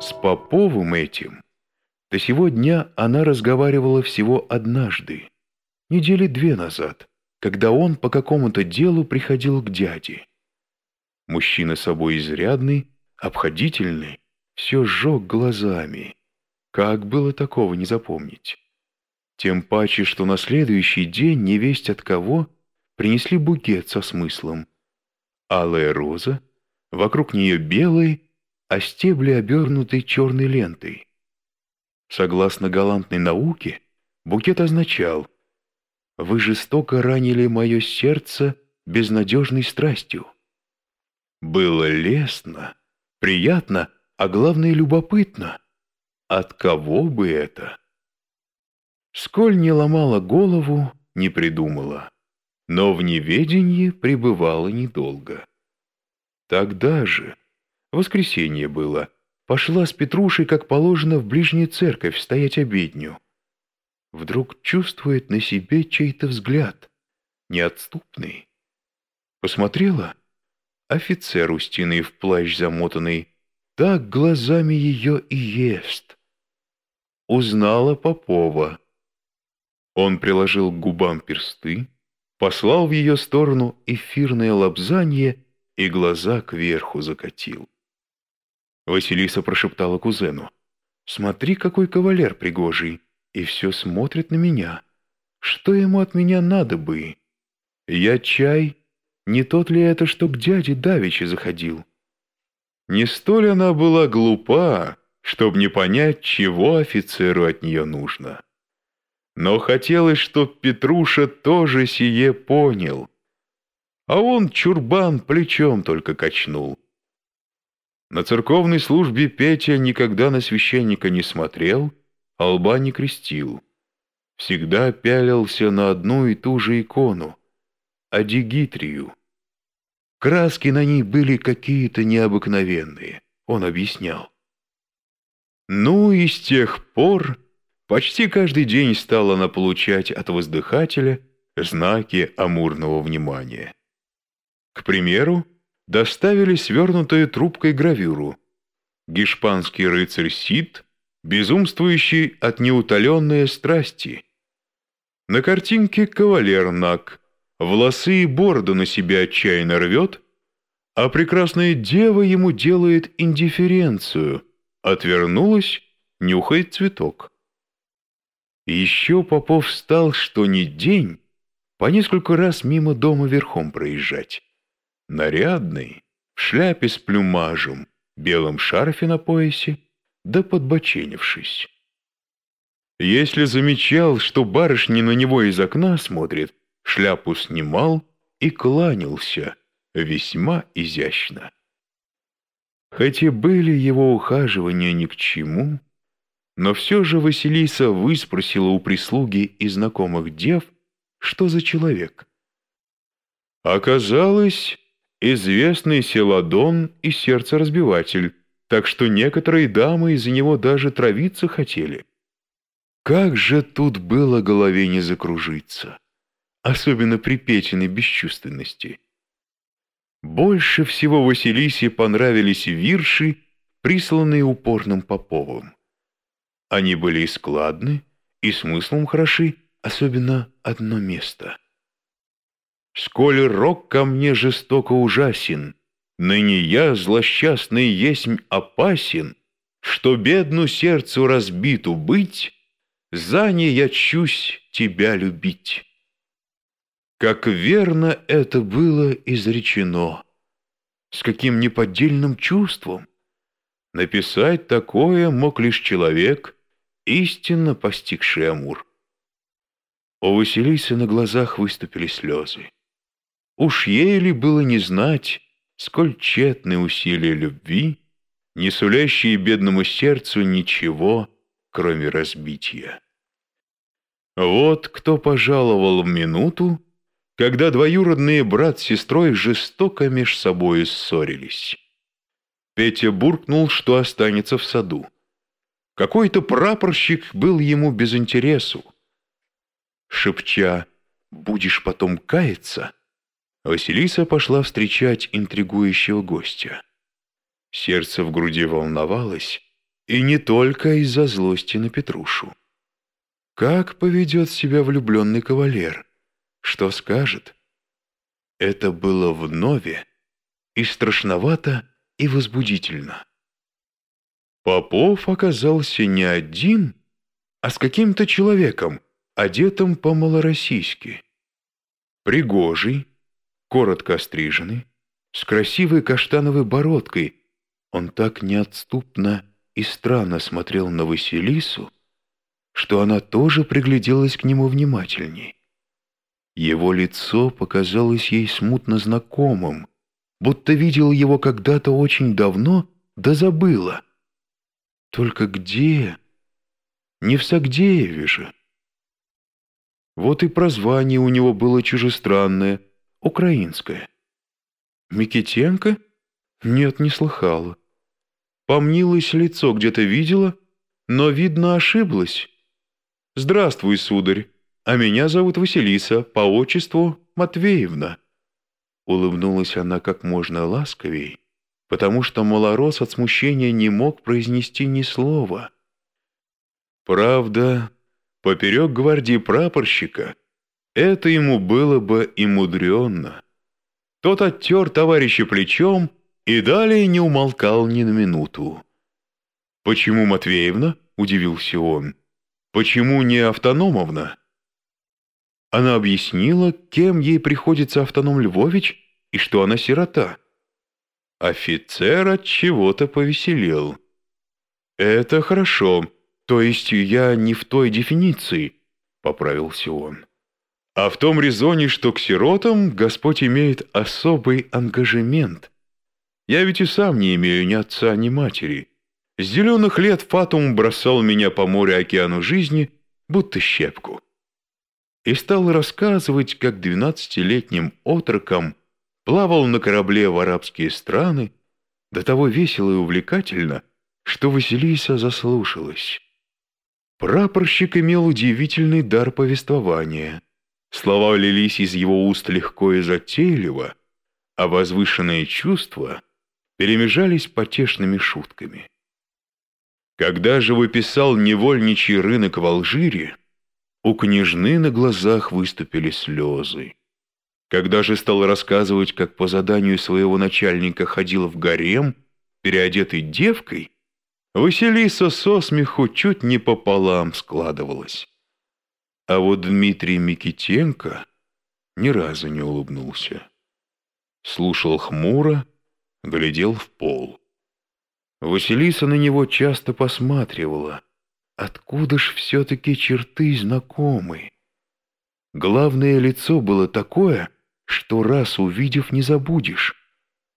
С Поповым этим до сего дня она разговаривала всего однажды, недели две назад, когда он по какому-то делу приходил к дяде. Мужчина собой изрядный, обходительный, все сжег глазами. Как было такого не запомнить? Тем паче, что на следующий день невесть от кого принесли букет со смыслом. Алая роза, вокруг нее белый, а стебли обернуты черной лентой. Согласно галантной науке, букет означал «Вы жестоко ранили мое сердце безнадежной страстью». Было лестно, приятно, а главное любопытно. От кого бы это? Сколь не ломала голову, не придумала, но в неведении пребывала недолго. Тогда же, воскресенье было, пошла с Петрушей, как положено, в ближнюю церковь стоять обедню. Вдруг чувствует на себе чей-то взгляд, неотступный. Посмотрела, офицер устиный в плащ замотанный, так глазами ее и ест. Узнала Попова. Он приложил к губам персты, послал в ее сторону эфирное лобзанье и глаза кверху закатил. Василиса прошептала кузену. «Смотри, какой кавалер пригожий, и все смотрит на меня. Что ему от меня надо бы? Я чай, не тот ли это, что к дяде Давичи заходил?» Не столь она была глупа, чтобы не понять, чего офицеру от нее нужно. Но хотелось, чтоб Петруша тоже сие понял. А он чурбан плечом только качнул. На церковной службе Петя никогда на священника не смотрел, а лба не крестил. Всегда пялился на одну и ту же икону — Адигитрию. Краски на ней были какие-то необыкновенные, он объяснял. Ну и с тех пор почти каждый день стала она получать от воздыхателя знаки амурного внимания. К примеру, доставили свернутую трубкой гравюру. Гешпанский рыцарь Сид, безумствующий от неутоленной страсти. На картинке кавалер Нак, волосы и бороду на себя отчаянно рвет, а прекрасная дева ему делает индифференцию, отвернулась, нюхает цветок. еще Попов стал, что ни день, по несколько раз мимо дома верхом проезжать нарядный, в шляпе с плюмажем, белом шарфе на поясе, да подбоченившись. Если замечал, что барышня на него из окна смотрит, шляпу снимал и кланялся весьма изящно. Хотя были его ухаживания ни к чему, но все же Василиса выспросила у прислуги и знакомых дев, что за человек. Оказалось, известный селадон и сердцеразбиватель, так что некоторые дамы из-за него даже травиться хотели. Как же тут было голове не закружиться, особенно при Петиной бесчувственности. Больше всего Василисе понравились вирши, присланные упорным Поповым. Они были и складны, и смыслом хороши, особенно одно место — Сколь рок ко мне жестоко ужасен, Ныне я, злосчастный, есмь опасен, Что бедну сердцу разбиту быть, За не я чусь тебя любить. Как верно это было изречено, С каким неподдельным чувством. Написать такое мог лишь человек, Истинно постигший Амур. У Василисы на глазах выступили слезы. Уж ей ли было не знать, сколь тщетны усилия любви, не сулящие бедному сердцу ничего, кроме разбития. Вот кто пожаловал в минуту, когда двоюродные брат с сестрой жестоко меж собою ссорились. Петя буркнул, что останется в саду. Какой-то прапорщик был ему без интересу. Шепча «Будешь потом каяться», Василиса пошла встречать интригующего гостя. Сердце в груди волновалось, И не только из-за злости на Петрушу. Как поведет себя влюбленный кавалер? Что скажет? Это было вновь и страшновато, и возбудительно. Попов оказался не один, а с каким-то человеком, одетым по-малороссийски. Пригожий, коротко остриженный, с красивой каштановой бородкой, он так неотступно и странно смотрел на Василису, что она тоже пригляделась к нему внимательней. Его лицо показалось ей смутно знакомым, будто видел его когда-то очень давно, да забыла. Только где? Не в Сагдееве же. Вот и прозвание у него было чужестранное, украинское. Микитенко? Нет, не слыхала. Помнилось лицо, где-то видела, но, видно, ошиблась. «Здравствуй, сударь, а меня зовут Василиса, по отчеству Матвеевна». Улыбнулась она как можно ласковей, потому что малорос от смущения не мог произнести ни слова. Правда, поперек гвардии прапорщика это ему было бы и мудренно. Тот оттер товарища плечом и далее не умолкал ни на минуту. «Почему Матвеевна?» — удивился он. «Почему не Автономовна?» Она объяснила, кем ей приходится автоном Львович и что она сирота. Офицер от чего-то повеселел. «Это хорошо, то есть я не в той дефиниции», — поправился он. «А в том резоне, что к сиротам Господь имеет особый ангажемент. Я ведь и сам не имею ни отца, ни матери. С зеленых лет Фатум бросал меня по морю-океану жизни, будто щепку и стал рассказывать, как двенадцатилетним отроком плавал на корабле в арабские страны, до того весело и увлекательно, что Василиса заслушалась. Прапорщик имел удивительный дар повествования. Слова лились из его уст легко и затейливо, а возвышенные чувства перемежались потешными шутками. Когда же выписал невольничий рынок в Алжире, у княжны на глазах выступили слезы. Когда же стал рассказывать, как по заданию своего начальника ходил в гарем, переодетый девкой, Василиса со смеху чуть не пополам складывалась. А вот Дмитрий Микитенко ни разу не улыбнулся. Слушал хмуро, глядел в пол. Василиса на него часто посматривала — Откуда ж все-таки черты знакомы? Главное лицо было такое, что раз увидев, не забудешь.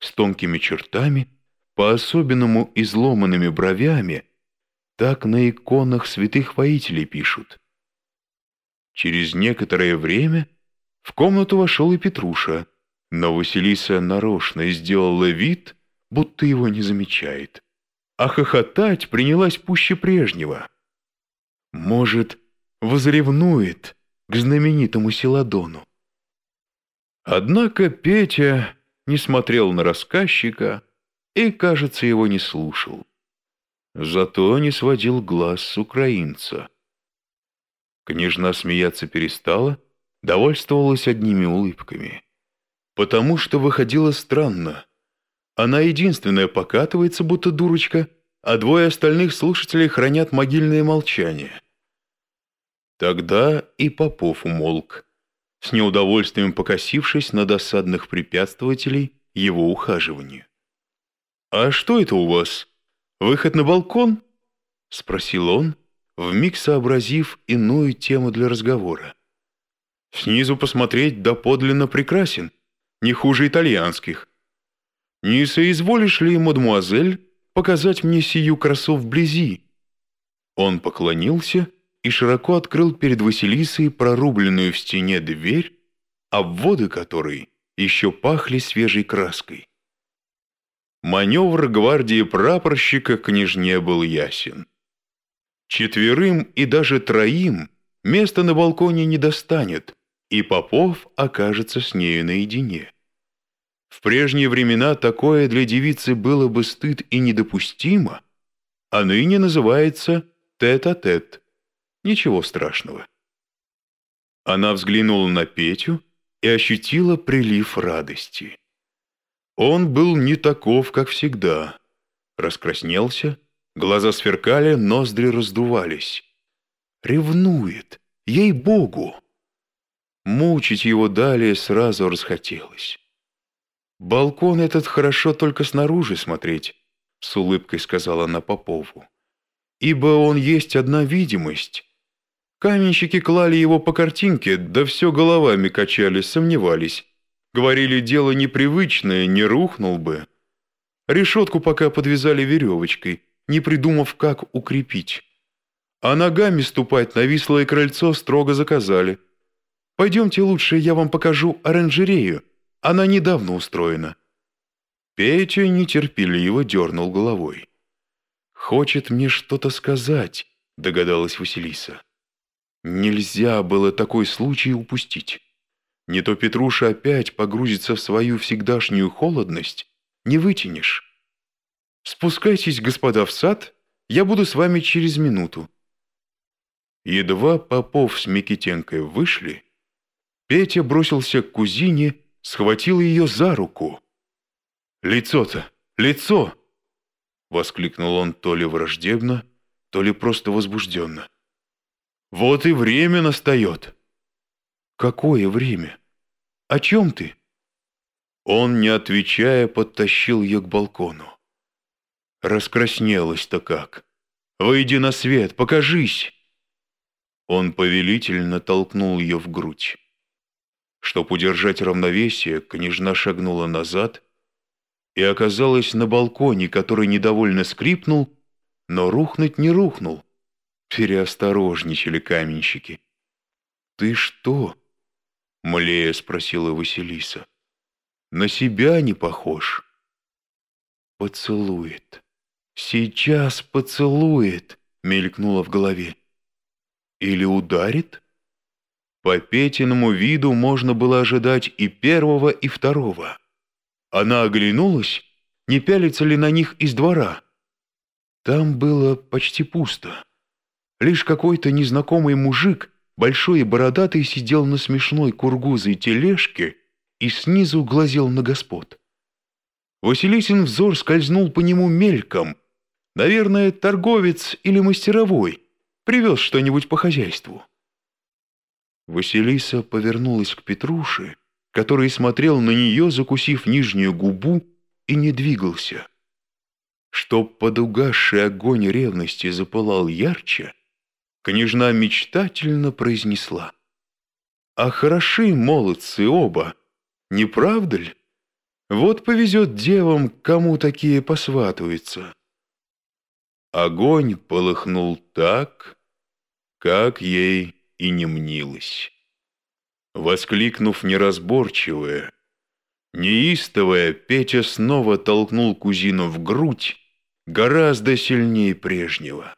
С тонкими чертами, по-особенному изломанными бровями, так на иконах святых воителей пишут. Через некоторое время в комнату вошел и Петруша, но Василиса нарочно сделала вид, будто его не замечает. А хохотать принялась пуще прежнего. Может, возревнует к знаменитому Селадону. Однако Петя не смотрел на рассказчика и, кажется, его не слушал. Зато не сводил глаз с украинца. Княжна смеяться перестала, довольствовалась одними улыбками. Потому что выходило странно. Она единственная покатывается, будто дурочка, а двое остальных слушателей хранят могильное молчание. Тогда и Попов умолк, с неудовольствием покосившись на досадных препятствователей его ухаживанию. «А что это у вас? Выход на балкон?» — спросил он, вмиг сообразив иную тему для разговора. «Снизу посмотреть доподлинно прекрасен, не хуже итальянских. Не соизволишь ли, мадемуазель, показать мне сию красу вблизи?» Он поклонился и широко открыл перед Василисой прорубленную в стене дверь, обводы которой еще пахли свежей краской. Маневр гвардии прапорщика княжне был ясен. Четверым и даже троим место на балконе не достанет, и Попов окажется с нею наедине. В прежние времена такое для девицы было бы стыд и недопустимо, а ныне называется тет-а-тет. -тет. Ничего страшного. Она взглянула на Петю и ощутила прилив радости. Он был не таков, как всегда. Раскраснелся, глаза сверкали, ноздри раздувались. Ревнует, ей-богу! Мучить его далее сразу расхотелось. «Балкон этот хорошо только снаружи смотреть», — с улыбкой сказала она Попову. «Ибо он есть одна видимость. Каменщики клали его по картинке, да все головами качали, сомневались. Говорили, дело непривычное, не рухнул бы. Решетку пока подвязали веревочкой, не придумав, как укрепить. А ногами ступать на вислое крыльцо строго заказали. Пойдемте лучше, я вам покажу оранжерею. Она недавно устроена». Петя нетерпеливо дернул головой. «Хочет мне что-то сказать», — догадалась Василиса. Нельзя было такой случай упустить. Не то Петруша опять погрузится в свою всегдашнюю холодность, не вытянешь. Спускайтесь, господа, в сад, я буду с вами через минуту. Едва Попов с Микитенкой вышли, Петя бросился к кузине, схватил ее за руку. «Лицо-то! Лицо!» — воскликнул он то ли враждебно, то ли просто возбужденно. Вот и время настает. Какое время? О чем ты? Он, не отвечая, подтащил ее к балкону. Раскраснелась-то как. Выйди на свет, покажись. Он повелительно толкнул ее в грудь. Чтоб удержать равновесие, княжна шагнула назад и оказалась на балконе, который недовольно скрипнул, но рухнуть не рухнул. Переосторожничали каменщики. «Ты что?» — млея спросила Василиса. «На себя не похож?» «Поцелует. Сейчас поцелует!» — мелькнуло в голове. «Или ударит?» По Петиному виду можно было ожидать и первого, и второго. Она оглянулась, не пялится ли на них из двора. Там было почти пусто. Лишь какой-то незнакомый мужик, большой и бородатый, сидел на смешной кургузой тележке и снизу глазел на господ. Василисин взор скользнул по нему мельком. Наверное, торговец или мастеровой. Привез что-нибудь по хозяйству. Василиса повернулась к Петруше, который смотрел на нее, закусив нижнюю губу, и не двигался. Чтоб подугасший огонь ревности запылал ярче, Княжна мечтательно произнесла. «А хороши молодцы оба, не правда ли? Вот повезет девам, кому такие посватываются». Огонь полыхнул так, как ей и не мнилось. Воскликнув неразборчивое, неистовое, Петя снова толкнул кузину в грудь гораздо сильнее прежнего.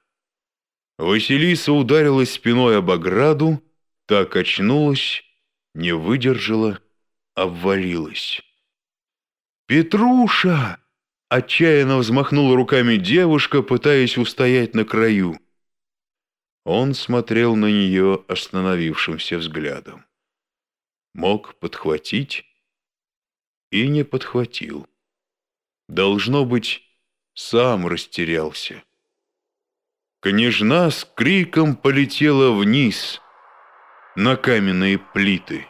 Василиса ударилась спиной об ограду, так очнулась, не выдержала, обвалилась. «Петруша!» — отчаянно взмахнула руками девушка, пытаясь устоять на краю. Он смотрел на нее остановившимся взглядом. Мог подхватить и не подхватил. Должно быть, сам растерялся. Княжна с криком полетела вниз на каменные плиты.